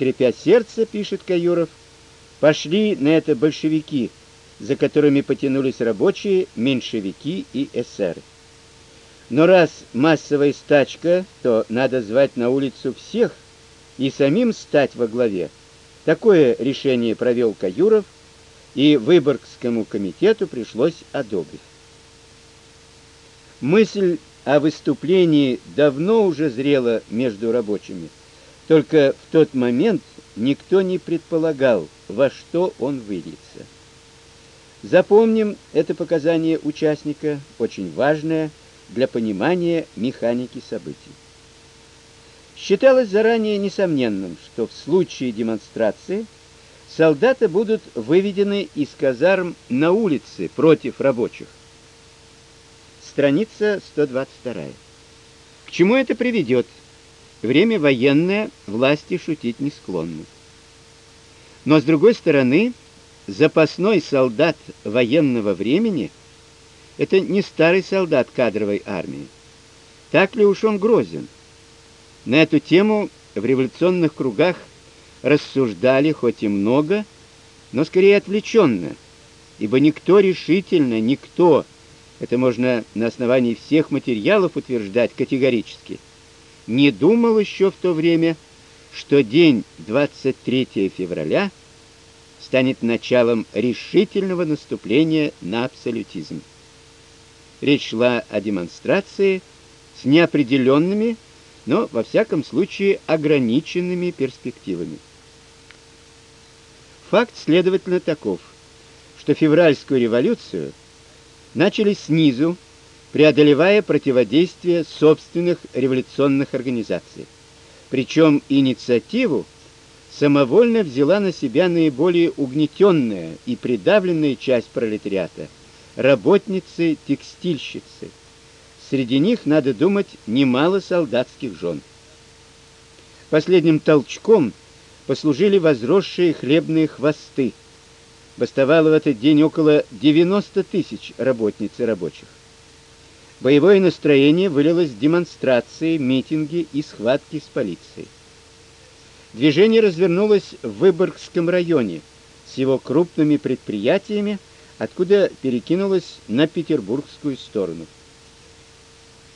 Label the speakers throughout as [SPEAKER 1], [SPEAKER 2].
[SPEAKER 1] скрипя сердце, пишет Каюров, пошли на это большевики, за которыми потянулись рабочие, меньшевики и эсеры. Но раз массовая стачка, то надо звать на улицу всех и самим стать во главе. Такое решение провел Каюров, и Выборгскому комитету пришлось одобрить. Мысль о выступлении давно уже зрела между рабочими. Только в тот момент никто не предполагал, во что он выльется. Запомним это показание участника, очень важное для понимания механики событий. Считалось заранее несомненным, что в случае демонстрации солдаты будут выведены из казарм на улицы против рабочих. Страница 122. К чему это приведет? Время военное, власти шутить не склонны. Но с другой стороны, запасной солдат военного времени это не старый солдат кадровой армии. Так ли уж он грозен? На эту тему в революционных кругах рассуждали хоть и много, но скорее отвлеченно, ибо никто решительно, никто, это можно на основании всех материалов утверждать категорически, не думал еще в то время, что день 23 февраля станет началом решительного наступления на абсолютизм. Речь шла о демонстрации с неопределенными, но во всяком случае ограниченными перспективами. Факт следовательно таков, что февральскую революцию начали снизу, преодолевая противодействие собственных революционных организаций. Причем инициативу самовольно взяла на себя наиболее угнетенная и придавленная часть пролетариата работницы-текстильщицы. Среди них, надо думать, немало солдатских жен. Последним толчком послужили возросшие хлебные хвосты. Бастовало в этот день около 90 тысяч работниц и рабочих. Боевое настроение вылилось в демонстрации, митинги и схватки с полицией. Движение развернулось в Выборгском районе с его крупными предприятиями, откуда перекинулось на петербургскую сторону.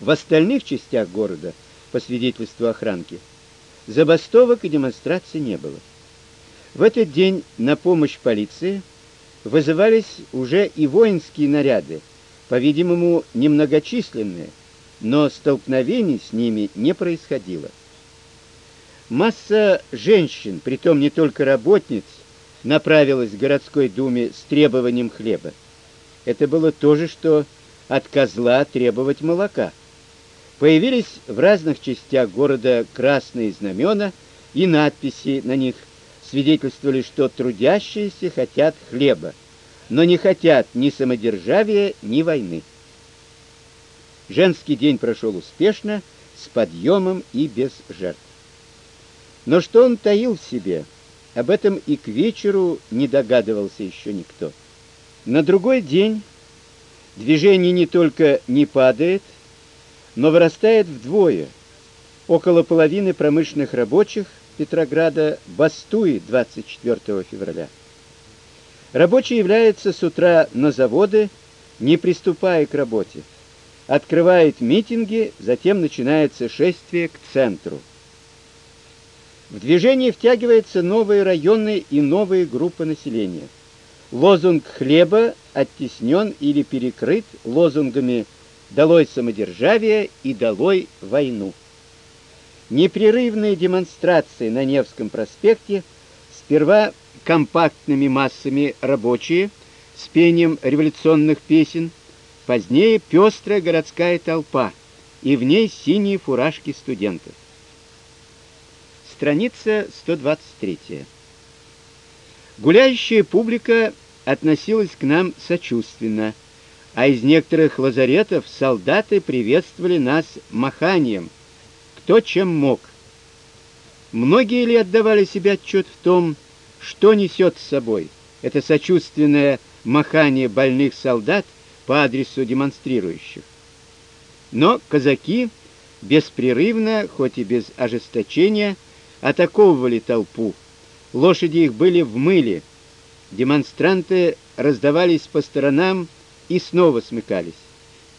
[SPEAKER 1] В остальных частях города, по свидетельству охранки, забастовок и демонстраций не было. В этот день на помощь полиции вызывались уже и воинские наряды, по-видимому, немногочисленные, но столкновений с ними не происходило. Масса женщин, притом не только работниц, направилась к городской думе с требованием хлеба. Это было то же, что от козла требовать молока. Появились в разных частях города красные знамена и надписи на них свидетельствовали, что трудящиеся хотят хлеба, но не хотят ни самодержавия, ни войны. Женский день прошел успешно, с подъемом и без жертв. Но что он таил в себе, об этом и к вечеру не догадывался еще никто. На другой день движение не только не падает, но вырастает вдвое. Около половины промышленных рабочих Петрограда бастует 24 февраля. Рабочие являются с утра на заводы, не приступая к работе. Открывает митинги, затем начинается шествие к центру. В движение втягиваются новые районы и новые группы населения. Лозунг хлеба оттеснен или перекрыт лозунгами «Долой самодержавие» и «Долой войну». Непрерывные демонстрации на Невском проспекте сперва компактными массами рабочие с пением революционных песен, позднее пестрая городская толпа и в ней синие фуражки студентов. Страница 123. Гуляющая публика относилась к нам сочувственно, а из некоторых лазаретов солдаты приветствовали нас маханием, кто чем мог. Многие ли отдавали себе отчет в том, что несет с собой это сочувственное махание больных солдат по адресу демонстрирующих? Но казаки беспрерывно, хоть и без ожесточения, атаковывали толпу. Лошади их были в мыле. Демонстранты раздавались по сторонам и снова смыкались.